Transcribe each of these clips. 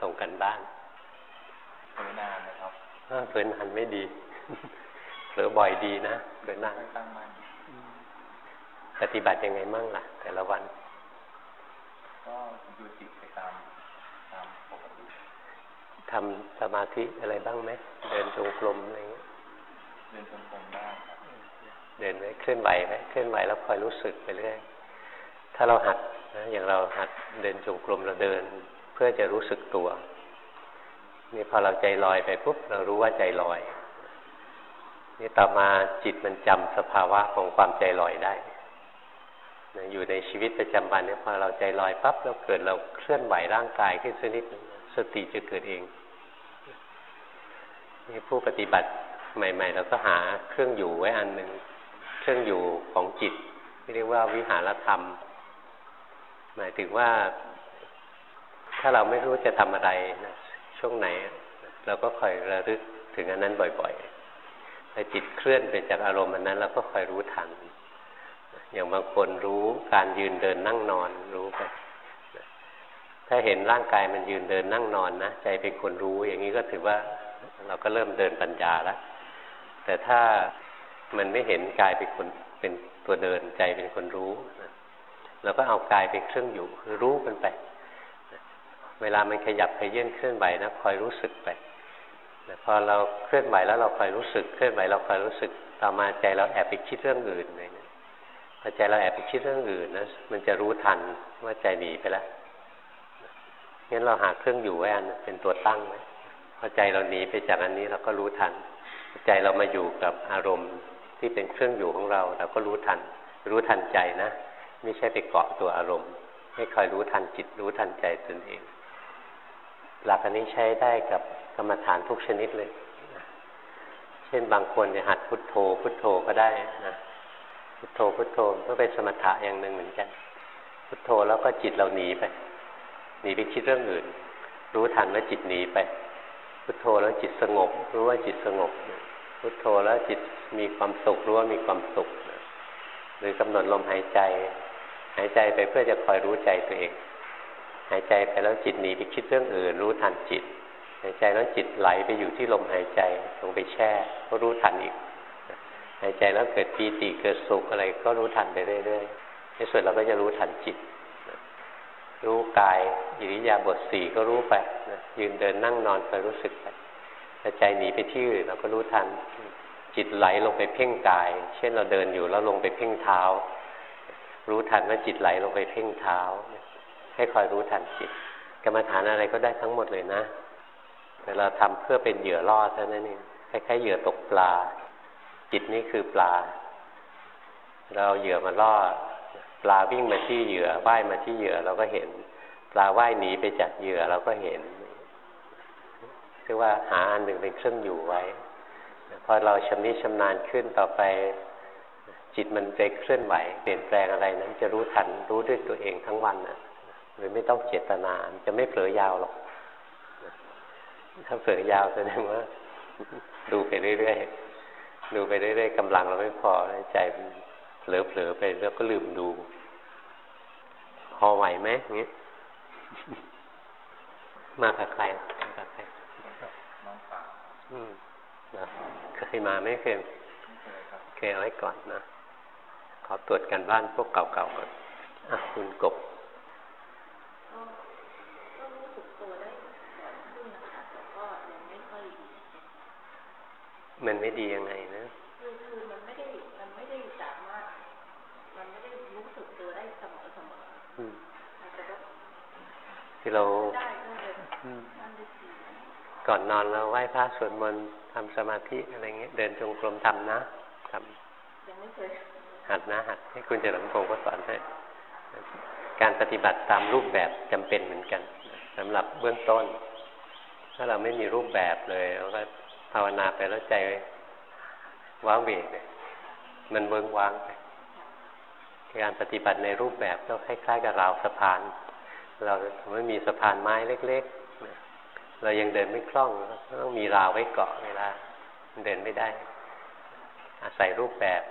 ส่งกันบ้านเผลอนานนะครับเผลอนานไม่ดีเผลอบ่อยดีนะเผลอนานปฏิบัติยังไงมั่งล่ะ แต่ละวัน ก็ดูจิตไปตามตามปกติทำสมาธิอะไรบ้างไหมเดินจงกรมอะไรเงี้ยเดินจงกรมได้เดินไว้เคลื่อนไหวไหมเคลื่อนไหวแล้วคอยรู้สึกไปเรื่อยถ้าเราหัดนะอย่างเราหัดเดินจงกรมเราเดินเพื่อจะรู้สึกตัวนี่พอเราใจลอยไปปุ๊บเรารู้ว่าใจลอย นี่ต่อมาจิตมันจำสภาวะของความใจลอยได้อยู่ในชีวิตประจำวันเนี่ยพอเราใจลอยปั๊บแล้วเกิดเราเคลื่อนไหวร่างกายขึ้นสักนิดสติจะเกิดเองนี่ผู้ปฏิบัติใหม่ ๆ เราก็หาเครื่องอยู่ไว้อันหนึ่งเครื่องอยู่ของจิตที่เรียกว่าวิหารธรรม หมายถึงว่า ถ้าเราไม่รู้จะทำอะไรนะช่วงไหน เราก็คอยระลึกถึงอันนั้นบ่อยๆถ้าจิตเคลื่อนไปจากอารมณ์อันนั้น เราก็คอยรู้ทัน อย่างบางคนรู้การยืนเดินนั่งนอนรู้ไปถ้าเห็นร่างกายมันยืนเดินนั่งนอนนะใจเป็นคนรู้อย่างนี้ก็ถือว่าเราก็เริ่มเดินปัญญาแล้วแต่ถ้ามันไม่เห็นกายเป็นคนเป็นตัวเดินใจเป็นคนรู้เราก็เอากายเป็นเครื่องอยู่คือรู้มันไป เวลามันขยับขยื่นเคลื่อนไหวนะคอยรู้สึกไปพอเราเคลื่อนไหวแล้วเราคอยรู้สึก เคลื่อนไหวเราคอยรู้สึก ต่อมาใจเราแอบไปคิดเรื่องอื่นเลยนะพอใจเราแอบไปคิดเรื่องอื่นนะมันจะรู้ทันว่าใจหนีไปแล้วงั้นเราหาเครื่องอยู่ไว้อันเป็นตัวตั้งไว้พอใจเราหนีไปจากอันนี้เราก็รู้ทัน ใจเรามาอยู่กับอารมณ์ที่เป็นเครื่องอยู่ของเรา เราก็รู้ทัน รู้ทันใจนะ ไม่ใช่ไปเกาะตัวอารมณ์ ให้คอยรู้ทันจิตรู้ทันใจตนเอง หลักอันนี้ใช้ได้กับกรรมฐานทุกชนิดเลยเช่นบางคนจะหัดพุทโธ พุทโธก็ได้นะพุทโธพุทโธก็เป็นสมถะอย่างหนึ่งเหมือนกัน พุทโธแล้วก็จิตเราหนีไปหนีไปคิดเรื่องอื่น รู้ทันว่าจิตหนีไป พุทโธแล้วจิตสงบ รู้ว่าจิตสงบ พุทโธแล้วจิตมีความสุขรู้ว่ามีความสุขหรือกำหนดลมหายใจ หายใจไปเพื่อจะคอยรู้ใจตัวเอง หายใจไปแล้วจิตหนีไปคิดเรื่องอื่น รู้ทันจิต หายใจแล้วจิตไหลไปอยู่ที่ลมหายใจลงไปแช่ก็รู้ทันอีก หายใจแล้วเกิดปีติเกิดสุขอะไรก็รู้ทันไปเรื่อยๆในส่วนเราก็จะรู้ทันจิต รู้กายอิริยาบถสี่ก็รู้ไปยืนเดินนั่งนอนไปรู้สึกไปถ้าใจหนีไปที่อื่นเราก็รู้ทัน จิตไหลลงไปเพ่งกาย เช่นเราเดินอยู่แล้วลงไปเพ่งเท้า รู้ทันว่าจิตไหลลงไปเพ่งเท้า ให้คอยรู้ทันจิต กรรมฐานอะไรก็ได้ทั้งหมดเลยนะ แต่เราทำเพื่อเป็นเหยื่อล่อเท่านั้นเองคล้ายๆเหยื่อตกปลา จิตนี่คือปลา เราเหยื่อมาล่อ ปลาวิ่งมาที่เหยื่อว่ายมาที่เหยื่อเราก็เห็น ปลาว่ายหนีไปจากเหยื่อเราก็เห็นคือว่าหาอันหนึ่งเป็นเครื่องอยู่ไว้พอเราชำนิชำนาญขึ้นต่อไป จิตมันไปเคลื่อนไหว เปลี่ยนแปลงอะไรนั้นจะรู้ทันรู้ด้วยตัวเองทั้งวันนะ โดยไม่ต้องเจตนาจะไม่เผลอยาวหรอก ถ้าเผลอยาวแสดงว่า ดูไปเรื่อยๆดูไปเรื่อยๆกำลังเราไม่พอใจเผลอๆไปแล้วก็ลืมดู พอไหวไหมงี้มากับใครมากับใครน้องสาวอืมนะเคยมาไม่เคยเคยเอาไว้ก่อนนะขอตรวจกันบ้านพวกเก่าๆก่อนอะคุณกบ มันไม่ดียังไงนะคือคือมันไม่ได้มันไม่ได้สามารถมันไม่ได้รู้สึกตัวได้เสมอเสมอที่เราก่อนนอนเราไหว้พระสวดมนต์ทำสมาธิอะไรเงี้ยเดินจงกรมทำนะทำยังไม่เคยหัดนะหัดให้คุณเจริญพงศ์ก็สอนให้การปฏิบัติตามรูปแบบจำเป็นเหมือนกันสำหรับเบื้องต้น ถ้าเราไม่มีรูปแบบเลยเราก็ ภาวนาไปแล้วใจว้าเวกเนี่ยมันเบิ้งวางไปการปฏิบัติในรูปแบบก็คล้ายๆกับราวสะพาน เราไม่มีสะพานไม้เล็กๆ เรายังเดินไม่คล่องต้องมีราวไว้เกาะเวลาเดินไม่ได้ อาศัยรูปแบบ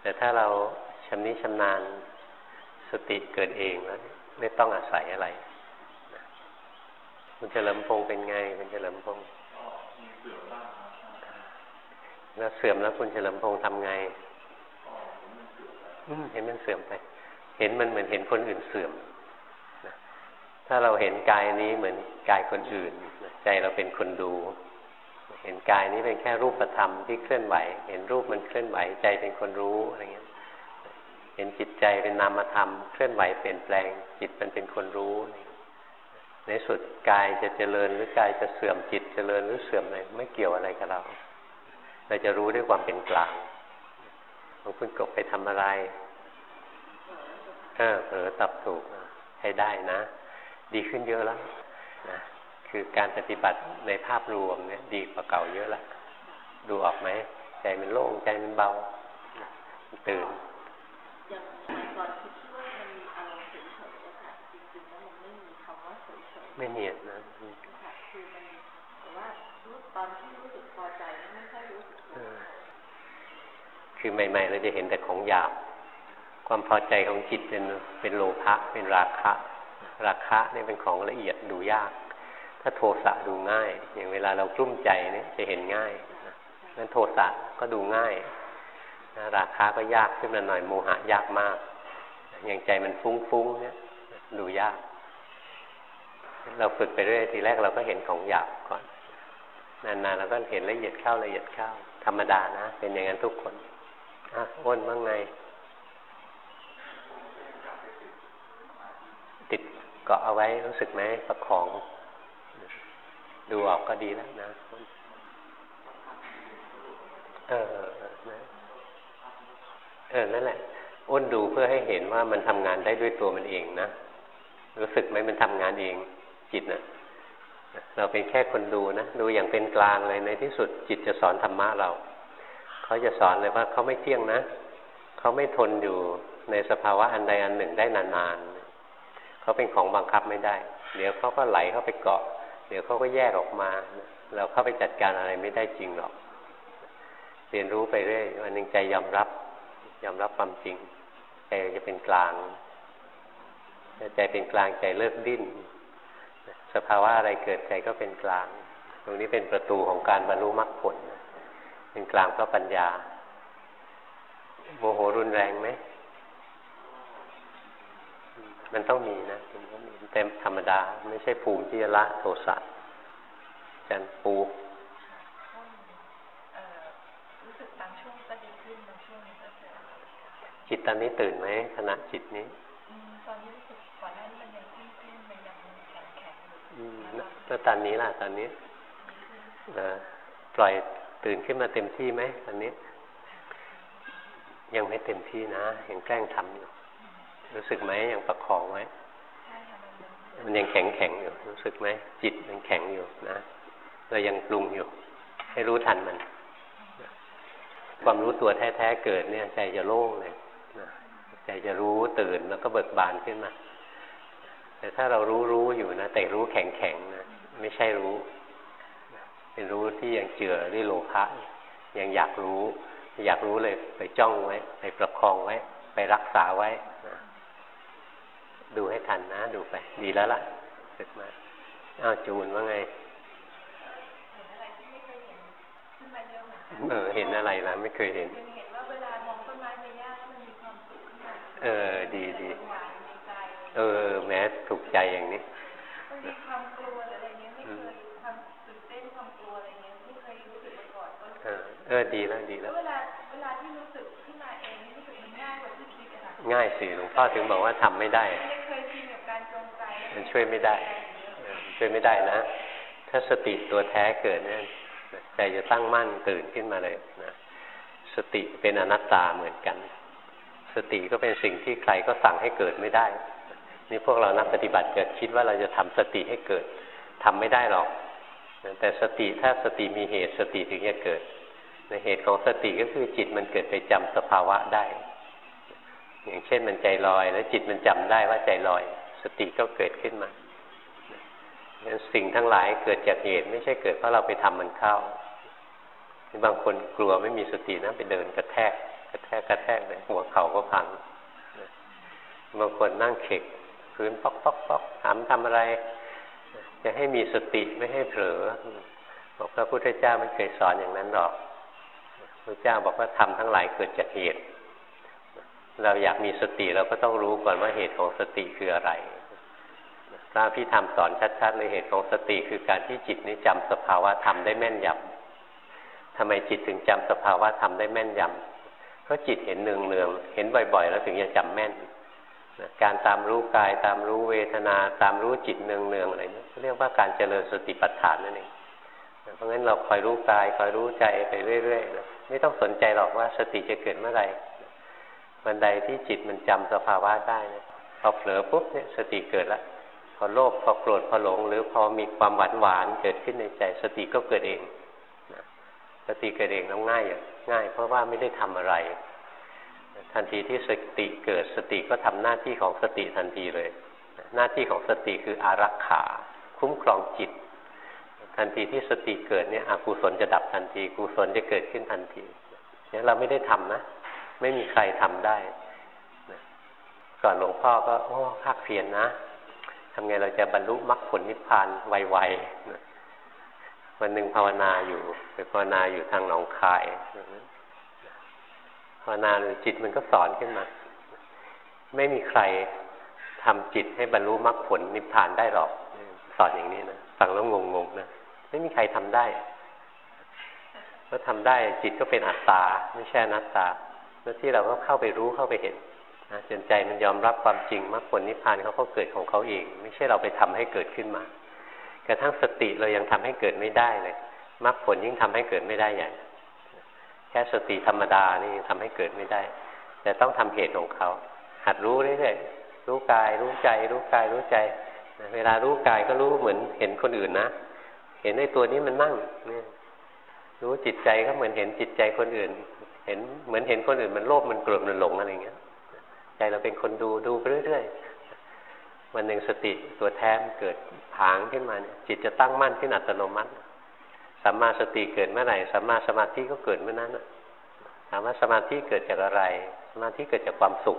แต่ถ้าเราชำนิชำนาญสติเกิดเองแล้วไม่ต้องอาศัยอะไรคุณเฉลิมพงษ์เป็นไงคุณเฉลิมพงษ์ ก็มีเสื่อมบ้างครับ แล้วเสื่อมแล้วคุณเฉลิมพงษ์ทำไงเห็นมันเสื่อมไป เห็นมันเหมือนเห็นคนอื่นเสื่อมถ้าเราเห็นกายนี้เหมือนกายคนอื่น ใจเราเป็นคนดู เห็นกายนี้เป็นแค่รูปธรรมที่เคลื่อนไหว เห็นรูปมันเคลื่อนไหว ใจเป็นคนรู้อะไรเงี้ย เห็นจิตใจเป็นนามธรรมเคลื่อนไหวเปลี่ยนแปลง จิตมันเป็นคนรู้ ในสุดกายจะเจริญหรือกายจะเสื่อมจิตเจริญหรือเสื่อมอะไรไม่เกี่ยวอะไรกับเรา เราจะรู้ด้วยความเป็นกลางหลวงคุณกบไปทำอะไรเออเผลอตับถูกใช้ได้นะ ดีขึ้นเยอะแล้วนะคือการปฏิบัติในภาพรวมเนี่ย ดีกว่าเก่าเยอะแล้วดูออกไหมใจมันโล่งใจมันเบาตื่นอย่างก่อนคิดว่ามันมีอารมณ์เฉยๆอะค่ะจริงๆแล้วมันไม่มีคำว่าเฉยๆไม่เนียนนะอืมค่ะคือมันแต่ว่ารู้ ตอนที่รู้สึกพอใจไม่ค่อยรู้สึกเออคือใหม่ๆเราจะเห็นแต่ของหยาบ ความพอใจของจิตเป็นเป็นโลภะเป็นราคะ ราคะเนี่ยเป็นของละเอียดดูยาก ถ้าโทสะดูง่าย อย่างเวลาเรากลุ้มใจเนี่ยจะเห็นง่ายนะนั้นโทสะก็ดูง่ายนะราคะก็ยากขึ้นมาหน่อยโมหะยากมาก อย่างใจมันฟุ้งๆเนี่ยดูยาก เราฝึกไปเรื่อยทีแรกเราก็เห็นของหยาบก่อน นานๆเราก็เห็นละเอียดเข้าละเอียดเข้า ธรรมดานะ เป็นอย่างนั้นทุกคนอะอ้นบ้างไง ติดเกาะเอาไว้รู้สึกไหมประคอง ดูออกก็ดีแล้วนะเออนะเออนั่นแหละอ้นดูเพื่อให้เห็นว่ามันทำงานได้ด้วยตัวมันเองนะรู้สึกไหมมันทำงานเองจิตนะ เราเป็นแค่คนดูนะ ดูอย่างเป็นกลางเลยในที่สุดจิตจะสอนธรรมะเรา เขาจะสอนเลยว่าเขาไม่เที่ยงนะ เขาไม่ทนอยู่ในสภาวะอันใดอันหนึ่งได้นานๆ เขาเป็นของบังคับไม่ได้ เดี๋ยวเขาก็ไหลเข้าไปเกาะ เดี๋ยวเขาก็แยกออกมา เราเข้าไปจัดการอะไรไม่ได้จริงหรอก เรียนรู้ไปเรื่อยวันหนึ่งใจยอมรับ ยอมรับความจริง ใจจะเป็นกลาง ใจเป็นกลางใจเลิกดิ้น สภาวะอะไรเกิดใจก็เป็นกลาง ตรงนี้เป็นประตูของการบรรลุมรรคผล เป็นกลางเพราะปัญญา โมโหรุนแรงไหม มันต้องมีนะมันต้องมีเต็มธรรมดา ไม่ใช่ภูมิที่จะละโทสะจันปูเอ่อรู้สึกบางช่วงก็ดีขึ้นบางช่วงก็จะจิตตอนนี้ตื่นไหมขณะจิตนี้ อืมตอนนี้รู้สึกก่อนหน้านี้มันยังขึ้นขึ้นมันยังแข็ง แล้วตอนนี้ล่ะ ตอนนี้เออปล่อยตื่นขึ้นมาเต็มที่ไหมตอนนี้ ยังไม่เต็มที่นะยังแกล้งทำอยู่รู้สึกไหมยังประคองไว้มันยังแข็งแข็งอยู่ รู้สึกไหมจิตมันแข็งอยู่นะเรายังปรุงอยู่ ให้รู้ทันมัน ความรู้ตัวแท้ๆเกิดเนี่ย ใจจะโล่งเลยใจจะรู้ตื่นแล้วก็เบิกบานขึ้นมา แต่ถ้าเรารู้รู้อยู่นะ แต่รู้แข็งแข็งนะไม่ใช่รู้ เป็นรู้ที่ยังเจือด้วยโลภะยังอยากรู้ อยากรู้เลยไปจ้องไว้ ไปประคองไว้ ไปรักษาไว้นะดูให้ทันนะ ดูไป ดีแล้วล่ะสึกมาอ้าวจูนว่าไงเออเห็นอะไรล่ะไม่เคยเห็นยังเห็นว่าเวลามองต้นไม้ใบหญ้าแล้วมันมีความสุขขึ้นมาเออ ดีดีหวานในใจเออแม้ ถูกใจอย่างนี้มันมีความกลัวหรืออะไรเงี้ยไม่เคยความตื่นเต้นความกลัวอะไรเงี้ยไม่เคยรู้สึกมาก่อนก็เออเออดีแล้วดีแล้แล้ววเวลาเวลาที่รู้สึกขึ้นมาเองนี่รู้สึกมันง่ายกว่าที่คิดอะค่ะง่ายสิหลวงพ่อถึงบอกว่าทำไม่ได้ไม่เคยชินกับการจงใจมันช่วยไม่ได้เออช่วยไม่ได้นะถ้าสติตัวแท้เกิดเนี่ยใจจะตั้งมั่นตื่นขึ้นมาเลยนะสติเป็นอนัตตาเหมือนกัน สติก็เป็นสิ่งที่ใครก็สั่งให้เกิดไม่ได้ นี่พวกเรานักปฏิบัติจะคิดว่าเราจะทำสติให้เกิดทำไม่ได้หรอก แต่สติถ้าสติมีเหตุสติถึงจะเกิดในเหตุของสติก็คือจิตมันเกิดไปจำสภาวะได้ อย่างเช่นมันใจลอย แล้วจิตมันจำได้ว่าใจลอย สติก็เกิดขึ้นมาสิ่งทั้งหลายเกิดจากเหตุไม่ใช่เกิดเพราะเราไปทำมันเข้า บางคนกลัวไม่มีสตินะไปเดินกระแทก กระแทกกระแทกเลยหัวเข่าก็พังบางคนนั่งเข็ก พื้นป๊อกป๊อกป๊อกถามทำอะไร จะให้มีสติไม่ให้เผลอบอกพระพุทธเจ้าไม่เคยสอนอย่างนั้นหรอกพระเจ้าบอกว่าทำทั้งหลายเกิดจากเหตุ เราอยากมีสติเราก็ต้องรู้ก่อนว่าเหตุของสติคืออะไรพระพี่ธรรมสอนชัดๆเลยเหตุของสติคือการที่จิตนี้จำสภาวะธรรมได้แม่นยำทำไมจิตถึงจำสภาวะธรรมได้แม่นยำเพราะจิตเห็นเนืองเนืองเห็นบ่อย ๆ แล้วถึงจะจำแม่น การตามรู้กายตามรู้เวทนา ตามรู้จิตเนืองเนืองอะไรเนี่ยเรียกว่าการเจริญสติปัฏฐานนั่นเองเพราะงั้นเราคอยรู้กายคอยรู้ใจไปเรื่อยๆนะไม่ต้องสนใจหรอกว่าสติจะเกิดเมื่อไหร่วันใดที่จิตมันจำสภาวะได้นะพอเผลอปุ๊บเนี่ยสติเกิดละพอโลภพอโกรธพอหลง หรือพอมีความหวานหวานเกิดขึ้นในใจ สติก็เกิดเองสติเกิดเองแล้วง่ายอย่างง่าย เพราะว่าไม่ได้ทำอะไร ทันทีที่สติเกิดสติก็ทำหน้าที่ของสติทันทีเลย หน้าที่ของสติคืออารักขา คุ้มครองจิต ทันทีที่สติเกิดเนี่ยอกุศลจะดับทันทีกุศลจะเกิดขึ้นทันทีเนี่ยเราไม่ได้ทำนะ ไม่มีใครทำได้ก่อนหลวงพ่อก็โอ้ภาคเพียนนะทำไงเราจะบรรลุมรรคผลนิพพานไวๆวันหนึ่งภาวนาอยู่ไปภาวนาอยู่ทางหนองคาย ภาวนาหรือจิตมันก็สอนขึ้นมา ไม่มีใครทำจิตให้บรรลุมรรคผลนิพพานได้หรอก สอนอย่างนี้นะฟังแล้วงงๆนะไม่มีใครทำได้ถ้าทำได้จิตก็เป็นอัตตา ไม่ใช่นัตตาหน้าที่เราก็เข้าไปรู้เข้าไปเห็นจนใจมันยอมรับความจริงมรรคผลนิพพานเขาก็เกิดของเขาเอง ไม่ใช่เราไปทำให้เกิดขึ้นมา กระทั่งสติเรายังทำให้เกิดไม่ได้เลยมรรคผลยิ่งทำให้เกิดไม่ได้ใหญ่ ค่สติธรรมดานี่ยังทำให้เกิดไม่ได้ แต่ต้องทำเหตุของเขา หัดรู้เรื่อยๆรู้กาย รู้ใจ รู้กายรู้ใจ เวลารู้กายก็รู้เหมือนเห็นคนอื่นนะ เห็นในตัวนี้มันนั่งเนี่ยรู้จิตใจก็เหมือนเห็นจิตใจคนอื่น เห็นเหมือนเห็นคนอื่นมันโลภมันโกรธมันหลงอะไรเงี้ย ใจเราเป็นคนดูดูไปเรื่อยๆวันหนึ่งสติตัวแท้มเกิดผางขึ้นมาเนี่ยจิตจะตั้งมั่นขึ้นอัตโนมัติ สัมมาสติเกิดเมื่อไหร่สัมมาสมาธิก็เกิดเมื่อนั้นถามว่าสมาธิเกิดจากอะไร สมาธิเกิดจากความสุข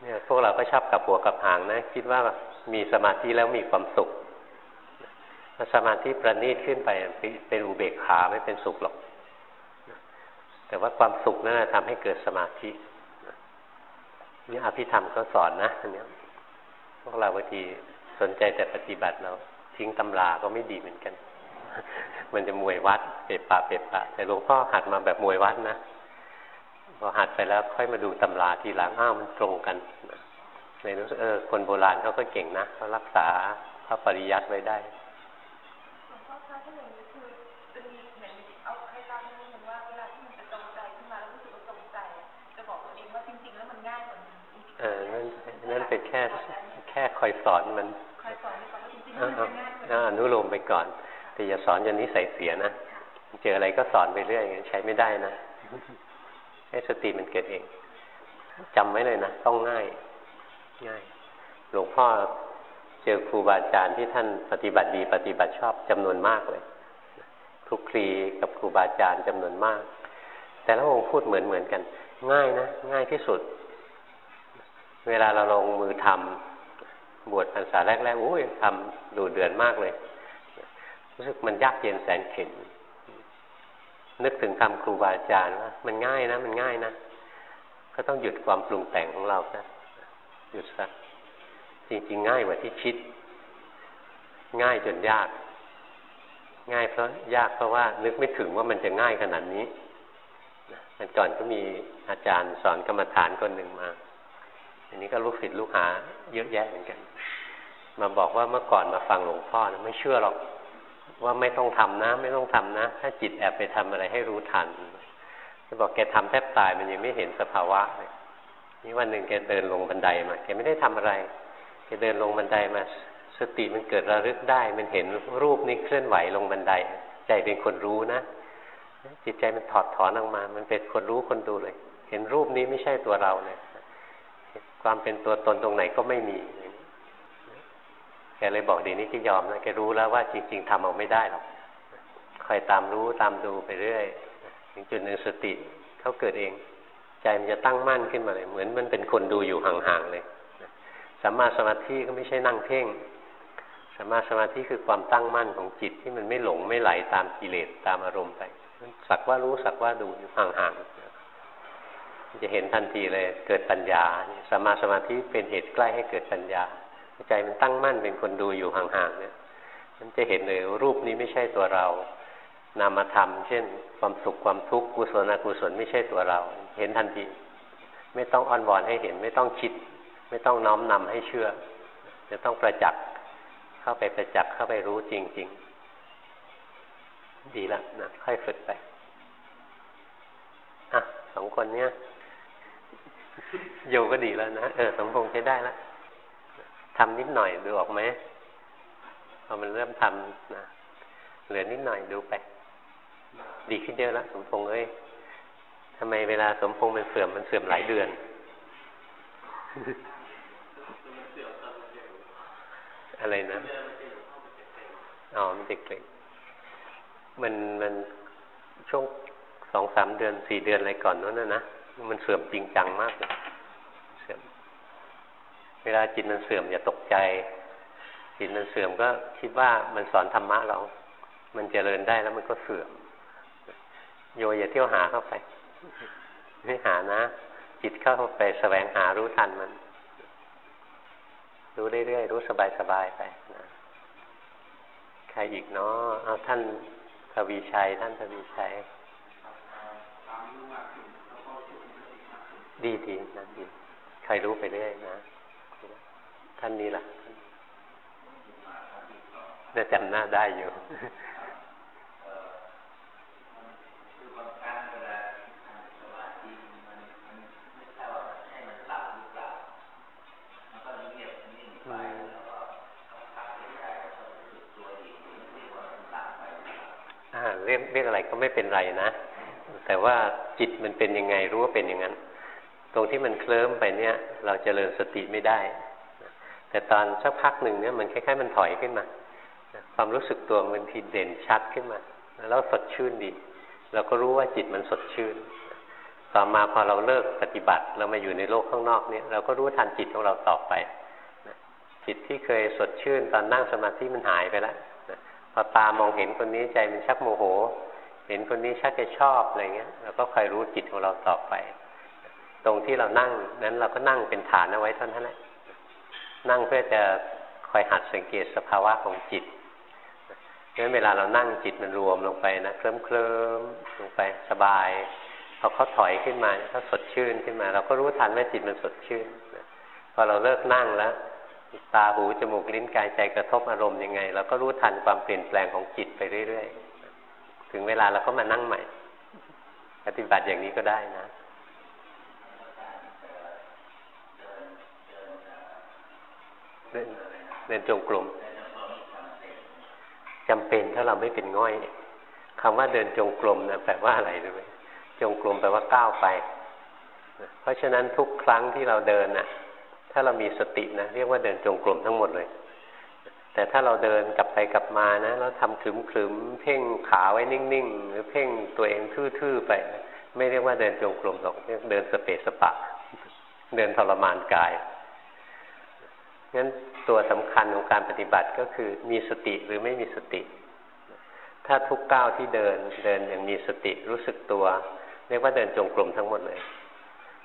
เนี่ยพวกเราก็ชอบกับหัวกับหางนะ คิดว่ามีสมาธิแล้วมีความสุขสมาธิประณีตขึ้นไปเป็นอุเบกขาไม่เป็นสุขหรอก แต่ว่าความสุขนั่นทำให้เกิดสมาธินี่อภิธรรมก็สอนนะอันนี้พวกเราบางทีสนใจแต่ปฏิบัติเราทิ้งตำราก็ไม่ดีเหมือนกัน มันจะมวยวัดเปรปะเปรปะ แต่หลวงพ่อหัดมาแบบมวยวัดนะพอหัดไปแล้วค่อยมาดูตำราทีหลังอ้าวมันตรงกันในรู้สึกเออคนโบราณเขาก็เก่งนะเขารักษาพระปริยัติไว้ได้เออนั่นนั่นเป็นแค่แค่คอยสอนมันอนุโลมไปก่อน แต่อย่าสอนจนนิสัยเสียนะเจออะไรก็สอนไปเรื่อยใช้ไม่ได้นะให้สติมันเกิดเองจำไว้เลยนะต้องง่าย ง่าย หลวงพ่อเจอครูบาอาจารย์ที่ท่านปฏิบัติดีปฏิบัติชอบจำนวนมากเลยคลุกคลีกับครูบาอาจารย์จำนวนมาก แต่ละองค์พูดเหมือนเหมือนกัน ง่ายนะ ง่ายที่สุด เวลาเราลงมือทำบวชพรรษาแรกๆโอ้ยทำดูเดือนมากเลย รู้สึกมันยากเย็นแสนเข็ญนึกถึงคำครูบาอาจารย์ว่ามันง่ายนะ มันง่ายนะ ก็ต้องหยุดความปรุงแต่งของเราซะหยุดซะจริงๆ ง่ายกว่าที่คิด ง่ายจนยาก ง่ายเพราะยากเพราะว่า นึกไม่ถึงว่ามันจะง่ายขนาดนี้มันก่อนก็มีอาจารย์สอนกรรมฐานคนหนึ่งมา อันนี้ก็ลูกศิษย์ลูกหา เยอะแยะเหมือนกัน มาบอกว่าเมื่อก่อนมาฟังหลวงพ่อนะไม่เชื่อหรอก ว่าไม่ต้องทำนะ ไม่ต้องทำนะ ถ้าจิตแอบไปทำอะไรให้รู้ทันจะบอกแกทำแทบตายมันยังไม่เห็นสภาวะเลยนี่วันหนึ่งแกเดินลงบันไดมาแกไม่ได้ทำอะไรแกเดินลงบันไดมา สติมันเกิดระลึกได้ มันเห็นรูปนี้เคลื่อนไหวลงบันได ใจเป็นคนรู้นะจิตใจมันถอดถอนออกมา มันเป็นคนรู้คนดูเลย เห็นรูปนี้ไม่ใช่ตัวเราเลยความเป็นตัวตนตรงไหนก็ไม่มี แกเลยบอกดีนี้ที่ยอมนะแกรู้แล้วว่าจริง ๆทำเอาไม่ได้หรอกคอยตามรู้ตามดูไปเรื่อยถึงจุดหนึ่งสติเขาเกิดเอง ใจมันจะตั้งมั่นขึ้นมาเลย เหมือนมันเป็นคนดูอยู่ห่างๆเลยสัมมาสมาธิก็ไม่ใช่นั่งเพ่งสัมมาสมาธิคือความตั้งมั่นของจิตที่มันไม่หลงไม่ไหลตามกิเลสตามอารมณ์ไปสักว่ารู้สักว่าดูอยู่ห่างๆจะเห็นทันทีเลยเกิดปัญญาสัมมาสมาธิเป็นเหตุใกล้ให้เกิดปัญญา ใจมันตั้งมั่นเป็นคนดูอยู่ห่างๆเนี่ย มันจะเห็นเลยรูปนี้ไม่ใช่ตัวเรา นามธรรม เช่น ความสุขความทุกข์กุศลอกุศลไม่ใช่ตัวเรา เห็นทันทีไม่ต้องอ้อนวอนให้เห็น ไม่ต้องคิด ไม่ต้องน้อมนำให้เชื่อ จะต้องประจักษ์เข้าไปประจักษ์เข้าไปรู้จริง ๆ ดีแล้วนะค่อยฝึกไปอะสองคนเนี้ยโยก็ดีแล้วนะเออสมพงษ์ใช้ได้แล้ว ทำนิดหน่อยดูออกไหมพอมันเริ่มทำนะเหลือนิดหน่อยดูไป ดีขึ้นเยอะแล้วสมพงษ์เอ้ยทำไมเวลาสมพงษ์มันเสื่อมมันเสื่อมหลายเดือนอะไรนะอ๋อมันเด็กเล็กมันมันช่วงสองสามเดือนสี่เดือนอะไรก่อนนั้นนะนะมันเสื่อมจริงจังมากเลย เวลาจิตมันเสื่อมอย่าตกใจ จิตมันเสื่อมก็คิดว่ามันสอนธรรมะเรา มันเจริญได้แล้วมันก็เสื่อม โยอย่าเที่ยวหาเข้าไป ไม่หานะ จิตเข้าไปแสวงหารู้ทันมัน รู้เรื่อยๆรู้สบายๆไปนะใครอีกเนาะเอาท่านทวีชัย ท่านทวีชัย ดีดีนะดีใครรู้ไปเรื่อยนะ ท่านนี้ล่ะน่าจำหน้าได้อยู่อ่าเรียกเรียกอะไรก็ไม่เป็นไรนะ แต่ว่าจิตมันเป็นยังไงรู้ว่าเป็นอย่างนั้น ตรงที่มันเคลิ้มไปเนี่ย เราจเจริญสติไม่ได้ แต่ตอนสักพักหนึ่งเนี่ยมันคล้ายๆมันถอยขึ้นมา ความรู้สึกตัวมันทีเด่นชัดขึ้นมา แล้วสดชื่นดี เราก็รู้ว่าจิตมันสดชื่น ต่อมาพอเราเลิกปฏิบัติเรามาอยู่ในโลกข้างนอกเนี่ยเราก็รู้ทันจิตของเราต่อไป จิตที่เคยสดชื่น ตอนนั่งสมาธิมันหายไปแล้วพอตามองเห็นคนนี้ใจมันชักโมโห เห็นคนนี้ชักจะชอบอะไรเงี้ยเราก็คอยรู้จิตของเราต่อไป ตรงที่เรานั่งนั้นเราก็นั่งเป็นฐานเอาไว้เท่านั้นแหละ นั่งเพื่อจะคอยหัดสังเกตสภาวะของจิตเพราะเวลาเรานั่งจิตมันรวมลงไปนะเคลิ้มเคลิ้มลงไปสบายพอเขาถอยขึ้นมาเขาสดชื่นขึ้นมา เราก็รู้ทันว่าจิตมันสดชื่นพอเราเลิกนั่งแล้ว ตาหูจมูกลิ้นกายใจกระทบอารมณ์ยังไง เราก็รู้ทันความเปลี่ยนแปลงของจิตไปเรื่อย ๆ ถึงเวลาเราก็มานั่งใหม่ ปฏิบัติอย่างนี้ก็ได้นะ เดินจงกรมจำเป็นถ้าเราไม่เป็นง่อยคำว่าเดินจงกรมนะแปลว่าอะไรรู้ไหมจงกรมแปลว่าก้าวไป เพราะฉะนั้นทุกครั้งที่เราเดินนะถ้าเรามีสตินะเรียกว่าเดินจงกรมทั้งหมดเลย แต่ถ้าเราเดินกลับไปกลับมานะแล้วทำขึมขึมเพ่งขาไว้นิ่งๆ หรือเพ่งตัวเองทื่อๆไป ไม่เรียกว่าเดินจงกรมหรอกเรียกเดินสเปสปะ เดินทรมานกาย งั้นตัวสำคัญของการปฏิบัติก็คือมีสติหรือไม่มีสติ ถ้าทุกก้าวที่เดินเดินอย่างมีสติรู้สึกตัว เรียกว่าเดินจงกรมทั้งหมดเลย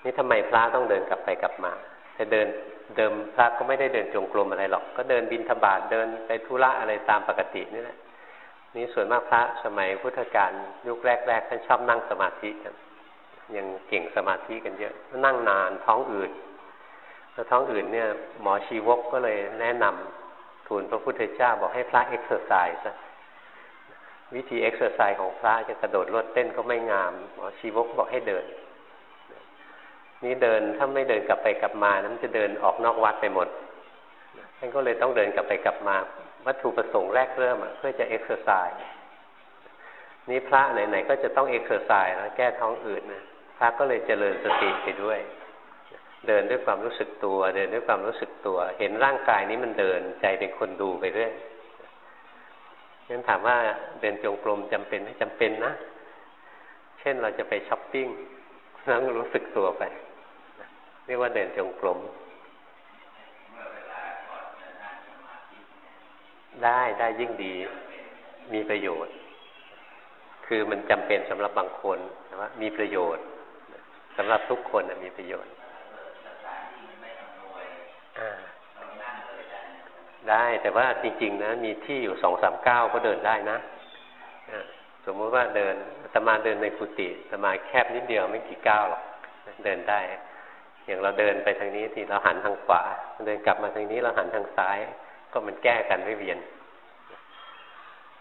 นี่ทำไมพระต้องเดินกลับไปกลับมาแต่เดิมเดิมพระก็ไม่ได้เดินจงกรมอะไรหรอก ก็เดินบิณฑบาตเดินไปธุระอะไรตามปกตินี่แหละนี่ส่วนมากพระสมัยพุทธกาลยุคแรกๆท่านชอบนั่งสมาธิกันยังเก่งสมาธิกันเยอะนั่งนานท้องอืด แล้วท้องอืดเนี่ยหมอชีวกก็เลยแนะนำทูลพระพุทธเจ้าบอกให้พระเอ็กซ์ไซส์ซะวิธี exercise ของพระจะกระโดดโลดเต้นก็ไม่งาม หมอชีวกบอกให้เดิน นี่เดินถ้าไม่เดินกลับไปกลับมานั้นจะเดินออกนอกวัดไปหมดท่านก็เลยต้องเดินกลับไปกลับมา วัตถุประสงค์แรกเริ่มเพื่อจะ exercise นี่พระไหนๆก็จะต้องเอ็กซ์ไซส์แล้วแก้ท้องอืดนะพระก็เลยเจริญสติไปด้วย เดินด้วยความรู้สึกตัว เดินด้วยความรู้สึกตัว เห็นร่างกายนี้มันเดินใจเป็นคนดูไปเรื่อยงั้นถามว่าเดินจงกรมจำเป็นไหมจำเป็นนะ เช่นเราจะไปช้อปปิ้งแล้วรู้สึกตัวไปเรียกว่าเดินจงกรมได้ได้ยิ่งดีมีประโยชน์ คือมันจำเป็นสำหรับบางคนแต่ว่ามีประโยชน์สำหรับทุกคนมีประโยชน์ ได้แต่ว่าจริง ๆ นะ มีที่อยู่สองสามเก้าก็เดินได้นะสมมติว่าเดินสมาเดินในกุฏิสมาแคบนิดเดียวไม่กี่ก้าวหรอกเดินได้ อย่างเราเดินไปทางนี้ทีเราหันทางขวาเดินกลับมาทางนี้เราหันทางซ้าย ก็มันแก้กันไม่เวียน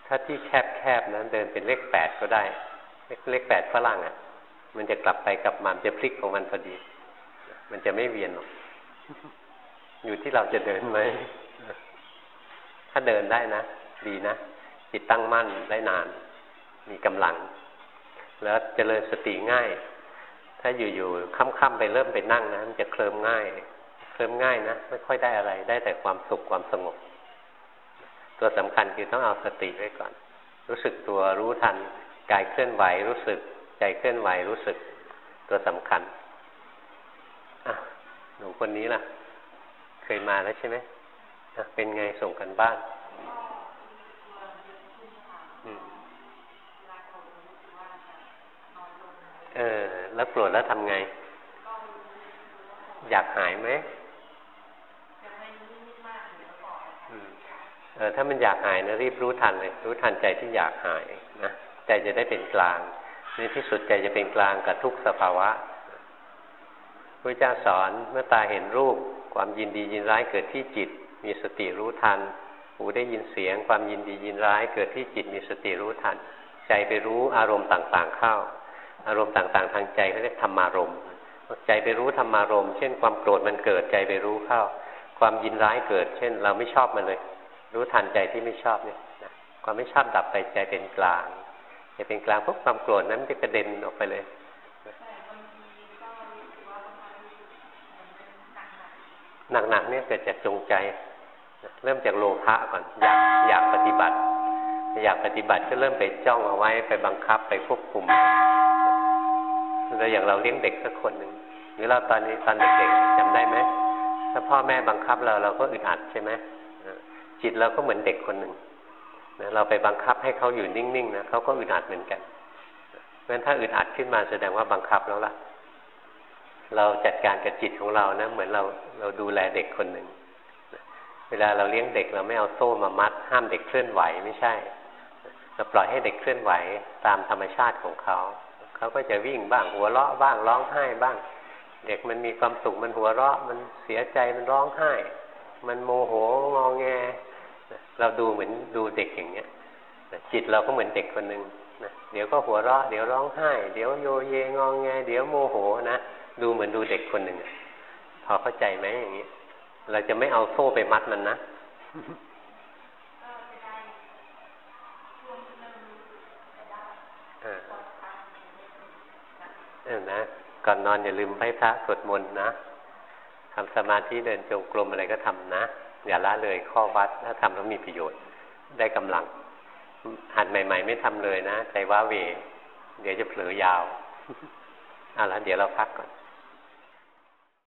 ถ้าที่แคบๆนะเดินเป็นเลขแปดก็ได้ เลขแปดฝรั่งอะ มันจะกลับไปกลับมาจะพลิกของมันพอดี มันจะไม่เวียนหรอกอยู่ที่เราจะเดินไหม ถ้าเดินได้นะ ดีนะ จิตตั้งมั่นได้นาน มีกำลัง แล้วเจริญสติง่าย ถ้าอยู่ๆค่ำๆไปเริ่มไปนั่งนะมันจะเคลิมง่าย เคลิมง่ายนะ ไม่ค่อยได้อะไร ได้แต่ความสุขความสงบ ตัวสำคัญคือต้องเอาสติไว้ก่อน รู้สึกตัวรู้ทัน กายเคลื่อนไหวรู้สึก ใจเคลื่อนไหวรู้สึก ตัวสำคัญอะหนูคนนี้ล่ะ เคยมาแล้วใช่ไหม เป็นไงส่งกันบ้านเออ แล้วโกรธแล้วทำไง อยากหายไหมเออถ้ามันอยากหายนะรีบรู้ทันเลย รู้ทันใจที่อยากหายนะใจจะได้เป็นกลางในที่สุดใจจะเป็นกลางกับทุกสภาวะพระเจ้าสอนเมื่อตาเห็นรูป ความยินดียินร้ายเกิดที่จิต มีสติรู้ทัน หูได้ยินเสียง ความยินดียินร้าย เกิดที่จิตมีสติรู้ทัน ใจไปรู้อารมณ์ต่างๆเข้า อารมณ์ต่างๆ ทางใจเขาเรียกธรรมารมณ์ใจไปรู้ธรรมารมณ์เช่นความโกรธมันเกิดใจไปรู้เข้า ความยินร้ายเกิด เช่น เราไม่ชอบมันเลย รู้ทันใจที่ไม่ชอบเนี่ยความไม่ชอบดับไปใจเป็นกลางใจเป็นกลางพวกความโกรธนั้นมันจะกระเด็นออกไปเลยหนักๆเนี่ยเกิดจากจงใจ เริ่มจากโลภะก่อนอยากอยากปฏิบัติ อยากปฏิบัติก็เริ่มไปจ้องเอาไว้ไปบังคับไปควบคุมเราอย่างเราเลี้ยงเด็กสักคนหนึ่งหรือเราตอนนี้ตอนเด็กๆจำได้ไหมถ้าพ่อแม่บังคับเราเราก็อึดอัดใช่ไหมจิตเราก็เหมือนเด็กคนหนึ่งเราไปบังคับให้เขาอยู่นิ่งๆนะเขาก็อึดอัดเหมือนกันเพราะฉะนั้นถ้าอึดอัดขึ้นมาแสดงว่าบังคับแล้วล่ะ เราจัดการกับจิตของเรานะเหมือนเราเราดูแลเด็กคนหนึ่ง วลาเราเลี้ยงเด็กเราไม่เอาโซ่มามัด ห้ามเด็กเคลื่อนไหวไม่ใช่เราปล่อยให้เด็กเคลื่อนไหวตามธรรมชาติของเขาเขาก็จะวิ่งบ้างหัวเราะบ้างร้องไห้บ้าง เด็กมันมีความสุขมันหัวเราะ มันเสียใจมันร้องไห้ มันโมโหงองแง เราดูเหมือนดูเด็กอย่างเงี้ยจิตเราก็เหมือนเด็กคนหนึ่งเดี๋ยวก็หัวเราะเดี๋ยวร้องไห้ เดี๋ยวโยเยงองแง เดี๋ยวโมโหนะดูเหมือนดูเด็กคนหนึ่งพอเข้าใจไหมอย่างนี้ เราจะไม่เอาโซ่ไปมัดมันนะเออนะก่อนนอนอย่าลืมไหว้พระสวดมนต์นะทำสมาธิเดินจงกรมอะไรก็ทำนะ อย่าละเลยข้อวัดถ้าทำแล้วมีประโยชน์ได้กำลัง หัดใหม่ ๆ ไม่ทำเลยนะ ใจว้าเว เดี๋ยวจะเผลอยาวอะแล้วเดี๋ยวเราพักก่อน